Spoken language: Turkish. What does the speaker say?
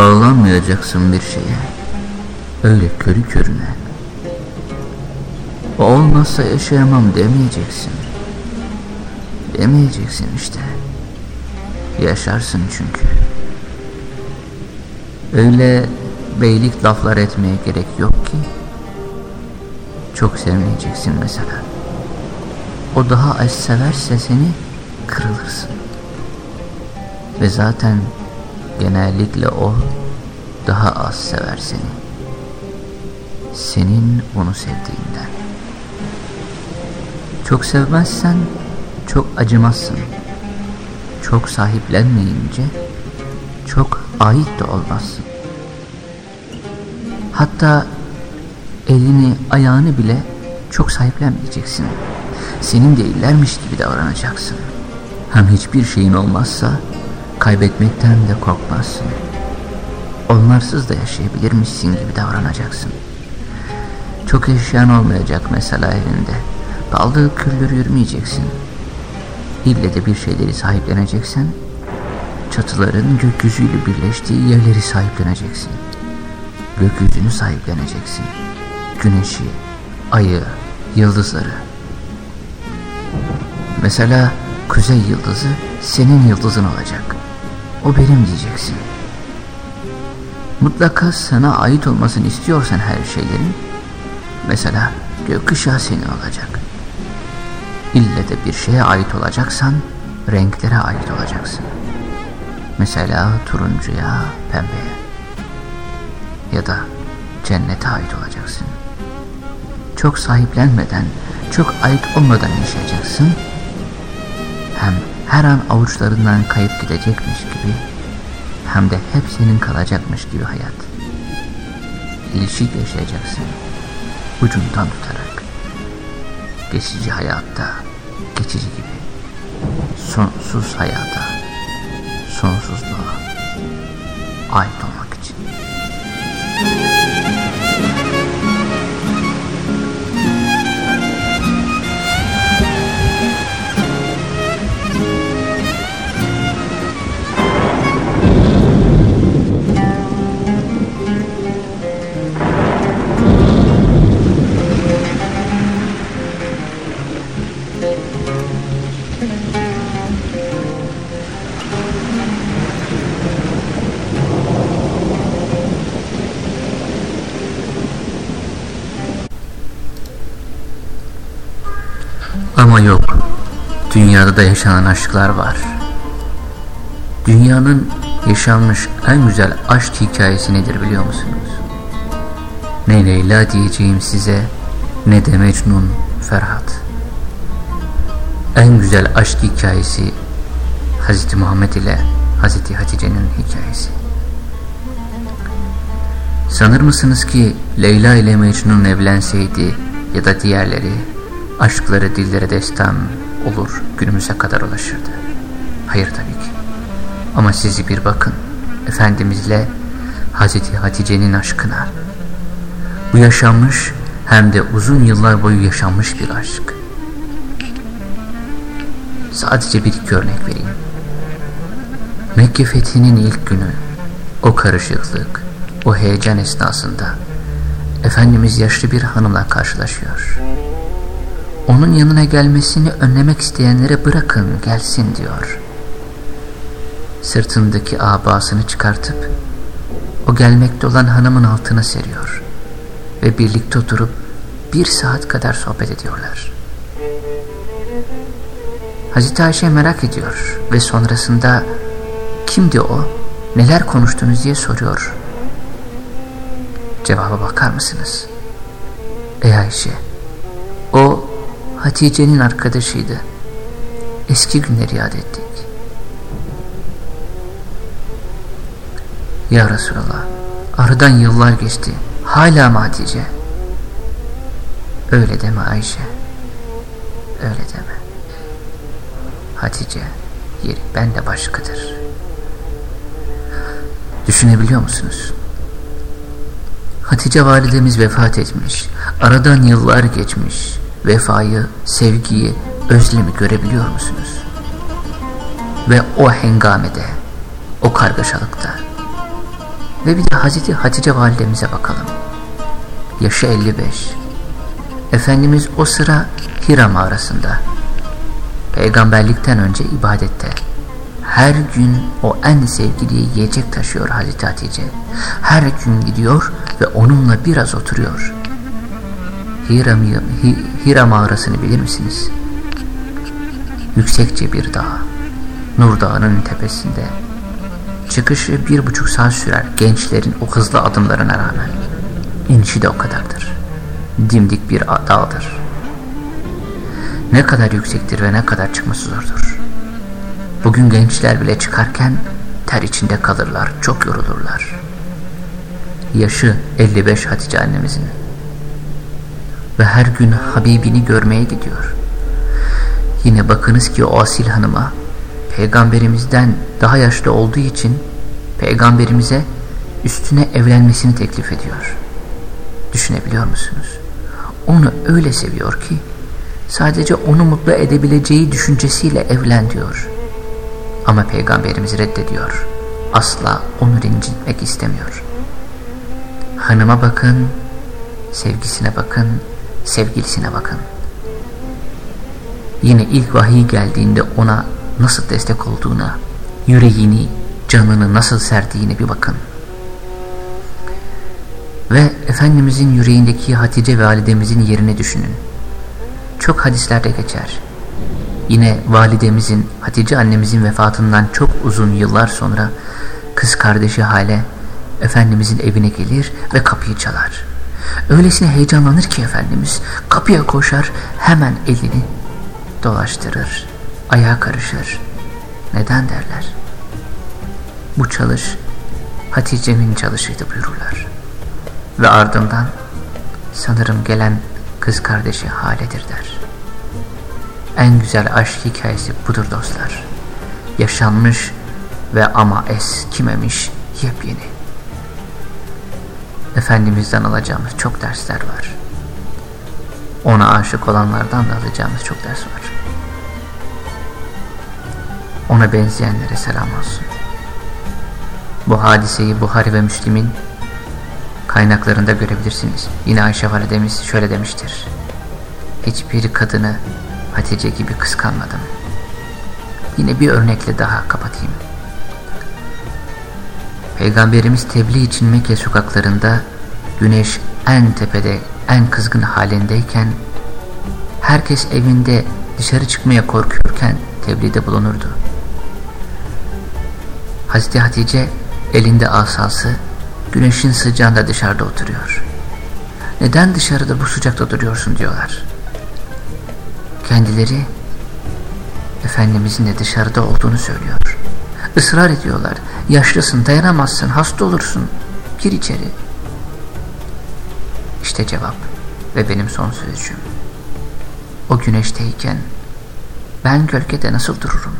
bağlanmayacaksın bir şeye. Öyle körü körüne. O olmazsa yaşayamam demeyeceksin. Demeyeceksin işte. Yaşarsın çünkü. Öyle beylik laflar etmeye gerek yok ki. Çok sevmeyeceksin mesela. O daha az severse seni kırılırsın. Ve zaten genellikle o daha az sever seni. Senin onu sevdiğinden. Çok sevmezsen çok acımazsın. Çok sahiplenmeyince çok ait de olmazsın. Hatta elini ayağını bile çok sahiplenmeyeceksin. Senin değillermiş gibi davranacaksın. Hem hiçbir şeyin olmazsa kaybetmekten de korkmazsın. Onlarsız da yaşayabilirmişsin gibi davranacaksın. Çok yaşayan olmayacak mesela evinde. Daldığı küllür yürümeyeceksin. İlle de bir şeyleri sahipleneceksen, çatıların gökyüzüyle birleştiği yerleri sahipleneceksin. Gökyüzünü sahipleneceksin. Güneşi, ayı, yıldızları. Mesela kuzey yıldızı senin yıldızın olacak. O benim diyeceksin. Mutlaka sana ait olmasını istiyorsan her şeylerin, mesela gökkuşağı senin olacak. İlle de bir şeye ait olacaksan renklere ait olacaksın. Mesela turuncuya, pembeye ya da cennete ait olacaksın. Çok sahiplenmeden, çok ait olmadan yaşayacaksın. Hem her an avuçlarından kayıp gidecekmiş gibi hem de hep senin kalacakmış gibi hayat. İlişik yaşayacaksın. Ucundan tutarak. Geçici hayatta, geçici gibi. Sonsuz hayata, sonsuzluğa ait Ama yok. Dünyada da yaşanan aşklar var. Dünyanın yaşanmış en güzel aşk hikayesi nedir biliyor musunuz? Ne Leyla diyeceğim size ne de Mecnun Ferhat. En güzel aşk hikayesi Hz. Muhammed ile Hz. Hatice'nin hikayesi. Sanır mısınız ki Leyla ile Mecnun evlenseydi ya da diğerleri aşkları dillere destan olur günümüze kadar ulaşırdı. Hayır tabii ki. Ama sizi bir bakın Efendimizle Hazreti Hatice'nin aşkına. Bu yaşanmış hem de uzun yıllar boyu yaşanmış bir aşk. Sadece bir iki örnek vereyim. Mekke fethinin ilk günü o karışıklık, o heyecan esnasında Efendimiz yaşlı bir hanımla karşılaşıyor. Onun yanına gelmesini önlemek isteyenlere bırakın gelsin diyor. Sırtındaki abasını çıkartıp o gelmekte olan hanımın altına seriyor. Ve birlikte oturup bir saat kadar sohbet ediyorlar. Hazreti Ayşe merak ediyor ve sonrasında kimdi o, neler konuştunuz diye soruyor. Cevaba bakar mısınız? Ey Ayşe, o Hatice'nin arkadaşıydı. Eski günleri yad ettik. Ya Resulallah, aradan yıllar geçti. Hala mı Hatice? Öyle deme Ayşe. Öyle deme. Hatice, yeri bende başkadır. Düşünebiliyor musunuz? Hatice validemiz vefat etmiş. Aradan yıllar geçmiş. Vefayı, sevgiyi, özlemi görebiliyor musunuz? Ve o hengamede, o kargaşalıkta Ve bir de Hazreti Hatice validemize bakalım. Yaşı 55. Efendimiz o sıra Hira mağarasında. Peygamberlikten önce ibadette. Her gün o en sevgili yiyecek taşıyor Hazreti Hatice. Her gün gidiyor ve onunla biraz oturuyor. Hira, mağarasını bilir misiniz? Yüksekçe bir dağ. Nur Dağı'nın tepesinde. Çıkışı bir buçuk saat sürer gençlerin o hızlı adımlarına rağmen. İnişi de o kadardır. Dimdik bir dağdır. Ne kadar yüksektir ve ne kadar çıkması zordur. Bugün gençler bile çıkarken ter içinde kalırlar, çok yorulurlar. Yaşı 55 Hatice annemizin. Ve her gün Habibini görmeye gidiyor. Yine bakınız ki o asil hanıma peygamberimizden daha yaşlı olduğu için peygamberimize üstüne evlenmesini teklif ediyor. Düşünebiliyor musunuz? Onu öyle seviyor ki sadece onu mutlu edebileceği düşüncesiyle evlen diyor. Ama peygamberimiz reddediyor. Asla onu incitmek istemiyor. Hanıma bakın, sevgisine bakın, sevgilisine bakın. Yine ilk vahiy geldiğinde ona nasıl destek olduğuna, yüreğini, canını nasıl serdiğine bir bakın. Ve Efendimizin yüreğindeki Hatice ve validemizin yerini düşünün. Çok hadislerde geçer. Yine validemizin, Hatice annemizin vefatından çok uzun yıllar sonra kız kardeşi Hale Efendimizin evine gelir ve kapıyı çalar. Öylesine heyecanlanır ki Efendimiz kapıya koşar hemen elini dolaştırır, ayağa karışır. Neden derler? Bu çalış Hatice'nin çalışıydı buyururlar. Ve ardından sanırım gelen kız kardeşi Hale'dir der. En güzel aşk hikayesi budur dostlar. Yaşanmış ve ama eskimemiş yepyeni. Efendimiz'den alacağımız çok dersler var. Ona aşık olanlardan da alacağımız çok ders var. Ona benzeyenlere selam olsun. Bu hadiseyi Buhari ve Müslim'in kaynaklarında görebilirsiniz. Yine Ayşe validemiz şöyle demiştir. Hiçbir kadını Hatice gibi kıskanmadım. Yine bir örnekle daha kapatayım. Peygamberimiz tebliğ için Mekke sokaklarında güneş en tepede en kızgın halindeyken herkes evinde dışarı çıkmaya korkuyorken tebliğde bulunurdu. Hazreti Hatice elinde asası güneşin sıcağında dışarıda oturuyor. Neden dışarıda bu sıcakta duruyorsun diyorlar. Kendileri Efendimizin de dışarıda olduğunu söylüyor. Israr ediyorlar. Yaşlısın, dayanamazsın, hasta olursun. Gir içeri. İşte cevap ve benim son sözcüğüm. O güneşteyken ben gölgede nasıl dururum?